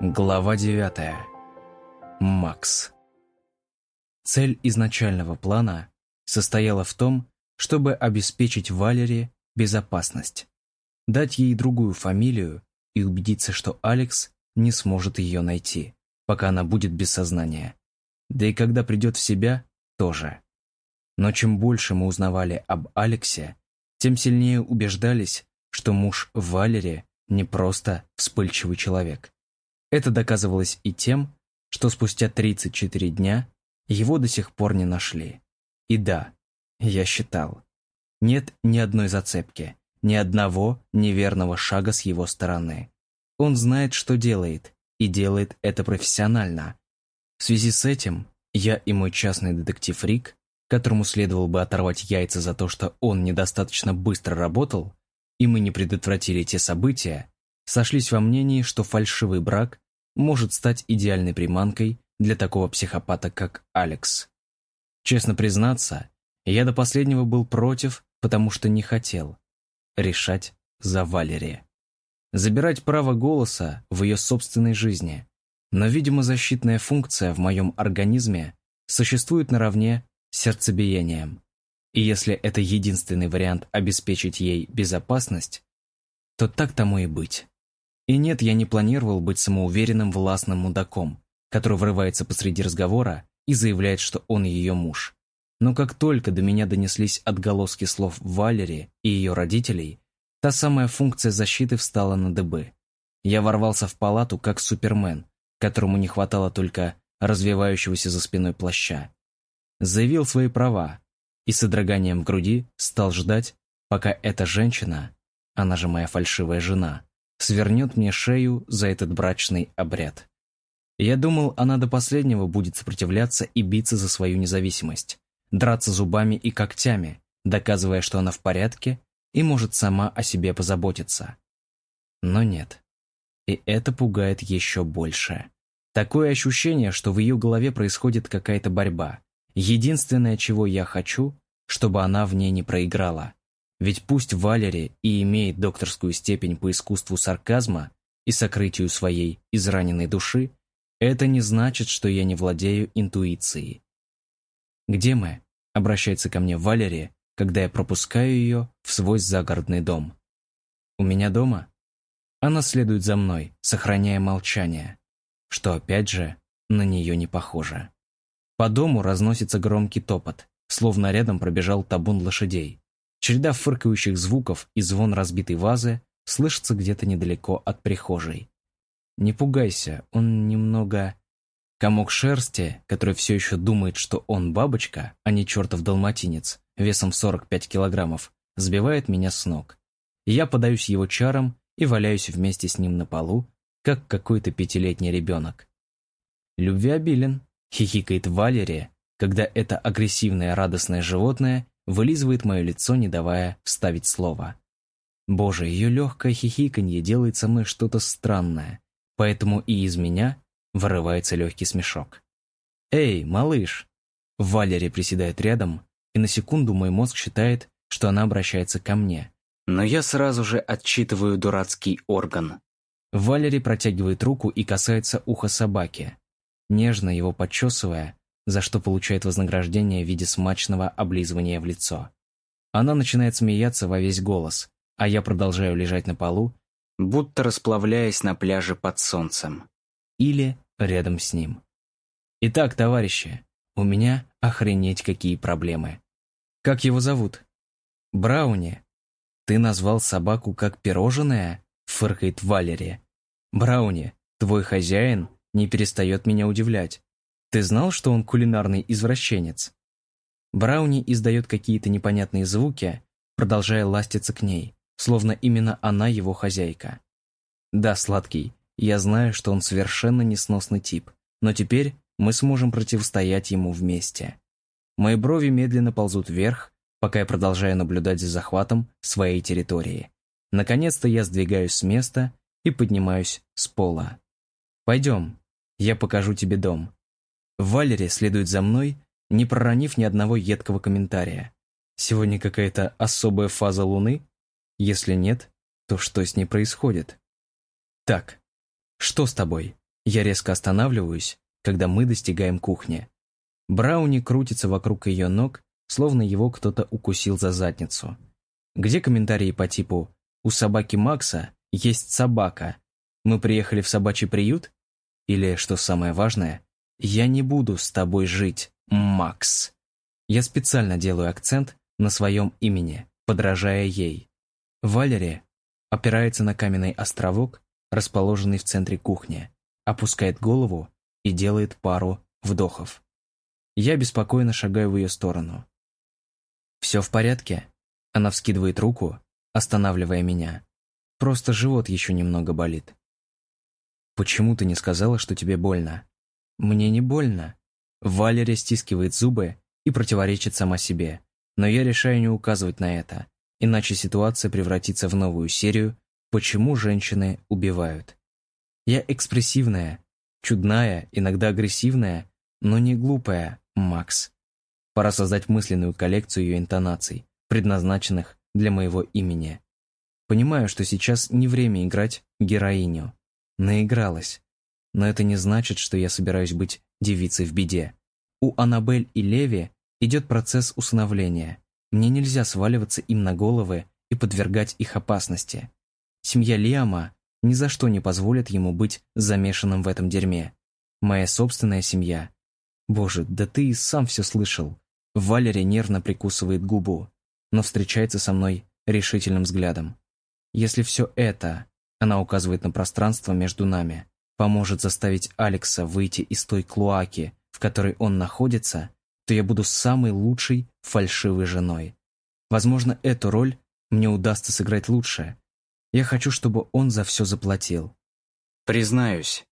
Глава 9. Макс. Цель изначального плана состояла в том, чтобы обеспечить Валере безопасность, дать ей другую фамилию и убедиться, что Алекс не сможет ее найти, пока она будет без сознания. Да и когда придет в себя, тоже. Но чем больше мы узнавали об Алексе, тем сильнее убеждались, что муж Валере не просто вспыльчивый человек. Это доказывалось и тем, что спустя 34 дня его до сих пор не нашли. И да, я считал, нет ни одной зацепки, ни одного неверного шага с его стороны. Он знает, что делает, и делает это профессионально. В связи с этим я и мой частный детектив Рик, которому следовало бы оторвать яйца за то, что он недостаточно быстро работал, и мы не предотвратили те события, сошлись во мнении, что фальшивый брак может стать идеальной приманкой для такого психопата, как Алекс. Честно признаться, я до последнего был против, потому что не хотел решать за Валери. Забирать право голоса в ее собственной жизни. Но, видимо, защитная функция в моем организме существует наравне с сердцебиением. И если это единственный вариант обеспечить ей безопасность, то так тому и быть. И нет, я не планировал быть самоуверенным властным мудаком, который врывается посреди разговора и заявляет, что он ее муж. Но как только до меня донеслись отголоски слов Валери и ее родителей, та самая функция защиты встала на дыбы. Я ворвался в палату как супермен, которому не хватало только развивающегося за спиной плаща. Заявил свои права и с содроганием в груди стал ждать, пока эта женщина, она же моя фальшивая жена, свернет мне шею за этот брачный обряд. Я думал, она до последнего будет сопротивляться и биться за свою независимость, драться зубами и когтями, доказывая, что она в порядке и может сама о себе позаботиться. Но нет. И это пугает еще больше. Такое ощущение, что в ее голове происходит какая-то борьба. Единственное, чего я хочу, чтобы она в ней не проиграла. Ведь пусть Валери и имеет докторскую степень по искусству сарказма и сокрытию своей израненной души, это не значит, что я не владею интуицией. «Где мы?» — обращается ко мне Валери, когда я пропускаю ее в свой загородный дом. «У меня дома?» Она следует за мной, сохраняя молчание, что опять же на нее не похоже. По дому разносится громкий топот, словно рядом пробежал табун лошадей. Череда фыркающих звуков и звон разбитой вазы слышится где-то недалеко от прихожей. Не пугайся, он немного... Комок шерсти, который все еще думает, что он бабочка, а не чертов далматинец, весом в 45 килограммов, сбивает меня с ног. Я подаюсь его чарам и валяюсь вместе с ним на полу, как какой-то пятилетний ребенок. «Любвеобилен», — хихикает Валерия, когда это агрессивное радостное животное вылизывает мое лицо, не давая вставить слово. Боже, ее легкое хихиканье делает со мной что-то странное, поэтому и из меня вырывается легкий смешок. «Эй, малыш!» Валерия приседает рядом, и на секунду мой мозг считает, что она обращается ко мне. Но я сразу же отчитываю дурацкий орган. Валери протягивает руку и касается уха собаки, нежно его подчесывая, за что получает вознаграждение в виде смачного облизывания в лицо. Она начинает смеяться во весь голос, а я продолжаю лежать на полу, будто расплавляясь на пляже под солнцем. Или рядом с ним. Итак, товарищи, у меня охренеть какие проблемы. Как его зовут? Брауни. Ты назвал собаку как пирожное? Фыркает Валерия. Брауни, твой хозяин не перестает меня удивлять. Ты знал, что он кулинарный извращенец? Брауни издает какие-то непонятные звуки, продолжая ластиться к ней, словно именно она его хозяйка. Да, сладкий, я знаю, что он совершенно несносный тип, но теперь мы сможем противостоять ему вместе. Мои брови медленно ползут вверх, пока я продолжаю наблюдать за захватом своей территории. Наконец-то я сдвигаюсь с места и поднимаюсь с пола. «Пойдем, я покажу тебе дом. Валери следует за мной, не проронив ни одного едкого комментария. Сегодня какая-то особая фаза Луны? Если нет, то что с ней происходит? Так, что с тобой? Я резко останавливаюсь, когда мы достигаем кухни. Брауни крутится вокруг ее ног, словно его кто-то укусил за задницу. Где комментарии по типу «У собаки Макса есть собака. Мы приехали в собачий приют?» Или, что самое важное, «Я не буду с тобой жить, Макс». Я специально делаю акцент на своем имени, подражая ей. Валерия опирается на каменный островок, расположенный в центре кухни, опускает голову и делает пару вдохов. Я беспокойно шагаю в ее сторону. «Все в порядке?» Она вскидывает руку, останавливая меня. Просто живот еще немного болит. «Почему ты не сказала, что тебе больно?» «Мне не больно». Валерия стискивает зубы и противоречит сама себе. Но я решаю не указывать на это, иначе ситуация превратится в новую серию «Почему женщины убивают?». Я экспрессивная, чудная, иногда агрессивная, но не глупая, Макс. Пора создать мысленную коллекцию ее интонаций, предназначенных для моего имени. Понимаю, что сейчас не время играть героиню. Наигралась. Но это не значит, что я собираюсь быть девицей в беде. У Аннабель и Леви идет процесс усыновления. Мне нельзя сваливаться им на головы и подвергать их опасности. Семья Лиама ни за что не позволит ему быть замешанным в этом дерьме. Моя собственная семья. Боже, да ты и сам все слышал. Валерия нервно прикусывает губу, но встречается со мной решительным взглядом. Если все это, она указывает на пространство между нами, поможет заставить Алекса выйти из той клоаки, в которой он находится, то я буду самой лучшей фальшивой женой. Возможно, эту роль мне удастся сыграть лучше. Я хочу, чтобы он за все заплатил. Признаюсь.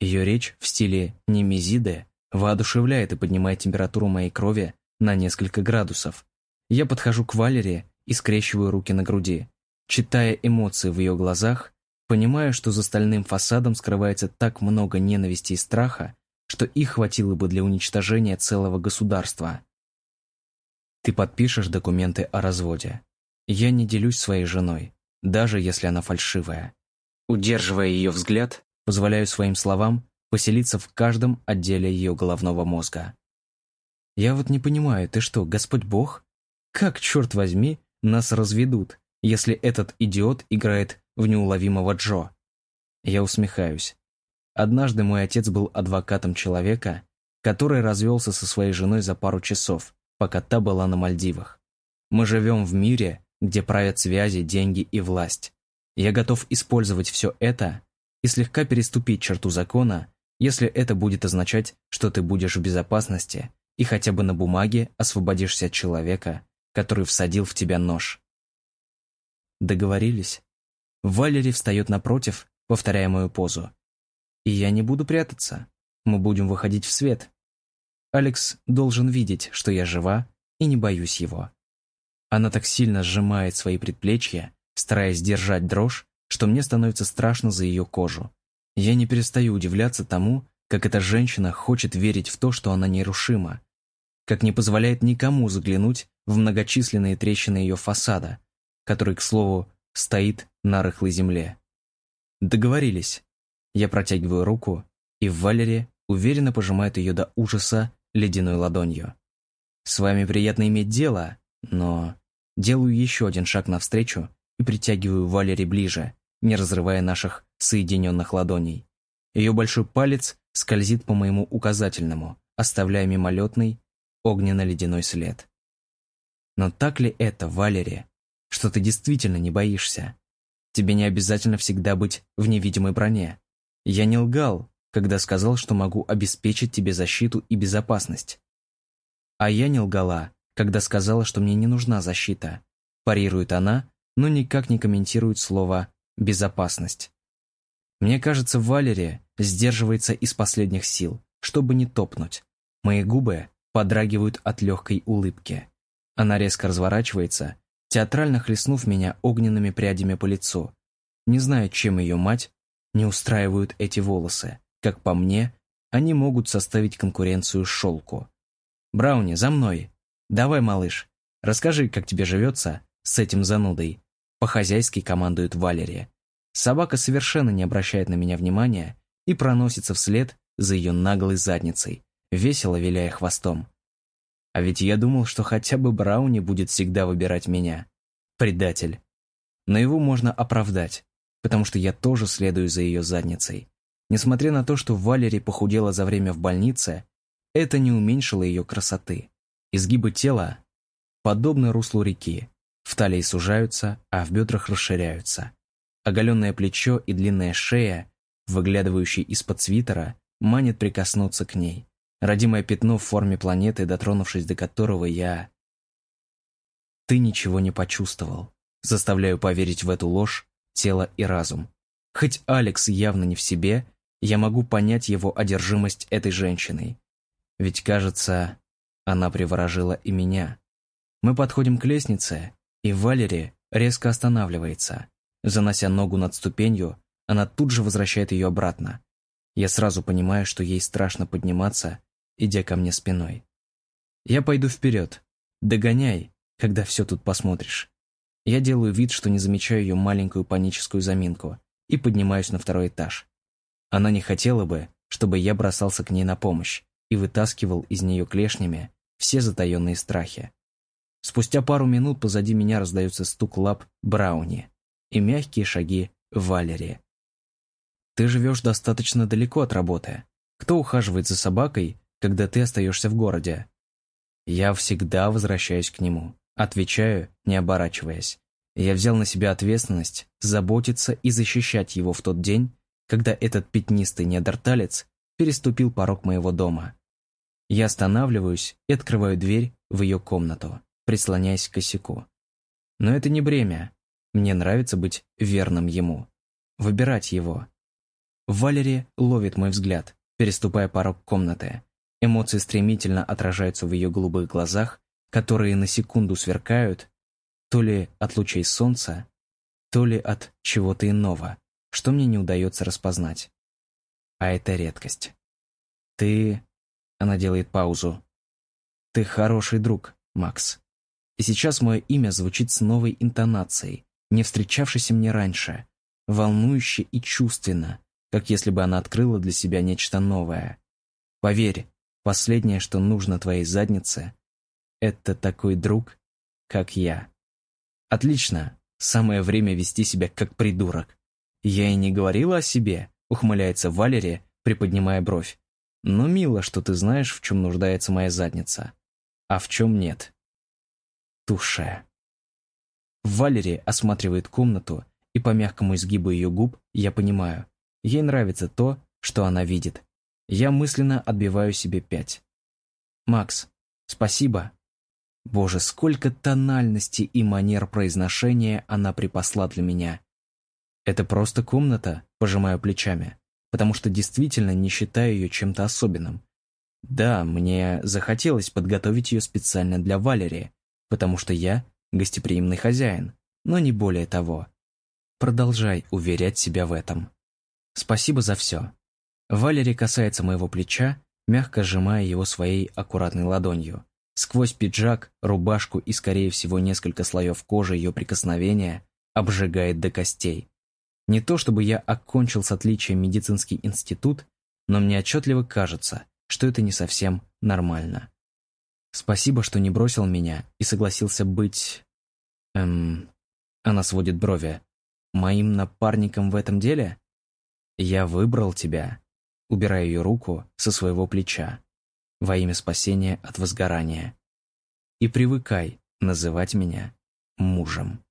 Ее речь в стиле немезиды воодушевляет и поднимает температуру моей крови на несколько градусов. Я подхожу к Валере и скрещиваю руки на груди. Читая эмоции в ее глазах, понимаю, что за стальным фасадом скрывается так много ненависти и страха, что их хватило бы для уничтожения целого государства. Ты подпишешь документы о разводе. Я не делюсь своей женой, даже если она фальшивая. Удерживая ее взгляд, позволяю своим словам поселиться в каждом отделе ее головного мозга. Я вот не понимаю, ты что, Господь Бог? Как, черт возьми, нас разведут, если этот идиот играет в неуловимого Джо? Я усмехаюсь. Однажды мой отец был адвокатом человека, который развелся со своей женой за пару часов, пока та была на Мальдивах. Мы живем в мире, где правят связи, деньги и власть. Я готов использовать все это и слегка переступить черту закона, если это будет означать, что ты будешь в безопасности и хотя бы на бумаге освободишься от человека, который всадил в тебя нож. Договорились. Валери встает напротив, повторяя мою позу. И я не буду прятаться. Мы будем выходить в свет. Алекс должен видеть, что я жива и не боюсь его. Она так сильно сжимает свои предплечья, стараясь держать дрожь, что мне становится страшно за ее кожу. Я не перестаю удивляться тому, как эта женщина хочет верить в то, что она нерушима, как не позволяет никому заглянуть в многочисленные трещины ее фасада, который, к слову, стоит на рыхлой земле. Договорились. Я протягиваю руку, и Валери уверенно пожимает ее до ужаса ледяной ладонью. «С вами приятно иметь дело, но...» Делаю еще один шаг навстречу и притягиваю Валери ближе, не разрывая наших соединенных ладоней. Ее большой палец скользит по моему указательному, оставляя мимолетный, огненно-ледяной след. Но так ли это, Валерия, что ты действительно не боишься? Тебе не обязательно всегда быть в невидимой броне. Я не лгал, когда сказал, что могу обеспечить тебе защиту и безопасность. А я не лгала, когда сказала, что мне не нужна защита. Парирует она, но никак не комментирует слово «безопасность». Мне кажется, Валерия сдерживается из последних сил, чтобы не топнуть. Мои губы подрагивают от легкой улыбки. Она резко разворачивается, театрально хлестнув меня огненными прядями по лицу. Не знаю, чем ее мать не устраивают эти волосы. Как по мне, они могут составить конкуренцию шелку. «Брауни, за мной! Давай, малыш, расскажи, как тебе живется с этим занудой». По-хозяйски командует Валерия. Собака совершенно не обращает на меня внимания и проносится вслед за ее наглой задницей, весело виляя хвостом. А ведь я думал, что хотя бы Брауни будет всегда выбирать меня. Предатель. Но его можно оправдать, потому что я тоже следую за ее задницей. Несмотря на то, что Валери похудела за время в больнице, это не уменьшило ее красоты. Изгибы тела подобны руслу реки. В талии сужаются, а в бедрах расширяются. Оголенное плечо и длинная шея, выглядывающие из-под свитера, манит прикоснуться к ней. Родимое пятно в форме планеты, дотронувшись до которого я... Ты ничего не почувствовал. Заставляю поверить в эту ложь тело и разум. Хоть Алекс явно не в себе, я могу понять его одержимость этой женщиной. Ведь, кажется, она приворожила и меня. Мы подходим к лестнице, и Валери резко останавливается. Занося ногу над ступенью, она тут же возвращает ее обратно. Я сразу понимаю, что ей страшно подниматься, идя ко мне спиной. Я пойду вперед. Догоняй, когда все тут посмотришь. Я делаю вид, что не замечаю ее маленькую паническую заминку и поднимаюсь на второй этаж. Она не хотела бы, чтобы я бросался к ней на помощь и вытаскивал из нее клешнями все затаенные страхи. Спустя пару минут позади меня раздается стук лап Брауни и мягкие шаги Валери. Ты живешь достаточно далеко от работы. Кто ухаживает за собакой, когда ты остаешься в городе? Я всегда возвращаюсь к нему. Отвечаю, не оборачиваясь. Я взял на себя ответственность заботиться и защищать его в тот день, когда этот пятнистый неандерталец переступил порог моего дома. Я останавливаюсь и открываю дверь в ее комнату, прислоняясь к косяку. Но это не бремя. Мне нравится быть верным ему. Выбирать его. Валери ловит мой взгляд, переступая порог комнаты. Эмоции стремительно отражаются в ее голубых глазах, которые на секунду сверкают, то ли от лучей солнца, то ли от чего-то иного что мне не удается распознать. А это редкость. Ты... Она делает паузу. Ты хороший друг, Макс. И сейчас мое имя звучит с новой интонацией, не встречавшейся мне раньше, волнующе и чувственно, как если бы она открыла для себя нечто новое. Поверь, последнее, что нужно твоей заднице, это такой друг, как я. Отлично, самое время вести себя как придурок. «Я и не говорила о себе», — ухмыляется Валерия, приподнимая бровь. «Но мило, что ты знаешь, в чем нуждается моя задница. А в чем нет». Туше. Валерия осматривает комнату, и по мягкому изгибу ее губ я понимаю, ей нравится то, что она видит. Я мысленно отбиваю себе пять. «Макс, спасибо». Боже, сколько тональности и манер произношения она припасла для меня. Это просто комната, пожимаю плечами, потому что действительно не считаю ее чем-то особенным. Да, мне захотелось подготовить ее специально для Валерии, потому что я гостеприимный хозяин, но не более того. Продолжай уверять себя в этом. Спасибо за все. Валерий касается моего плеча, мягко сжимая его своей аккуратной ладонью. Сквозь пиджак, рубашку и, скорее всего, несколько слоев кожи ее прикосновения обжигает до костей. Не то чтобы я окончил с отличием медицинский институт, но мне отчетливо кажется, что это не совсем нормально. Спасибо, что не бросил меня и согласился быть... Эм... Она сводит брови. Моим напарником в этом деле? Я выбрал тебя. Убирая ее руку со своего плеча. Во имя спасения от возгорания. И привыкай называть меня мужем.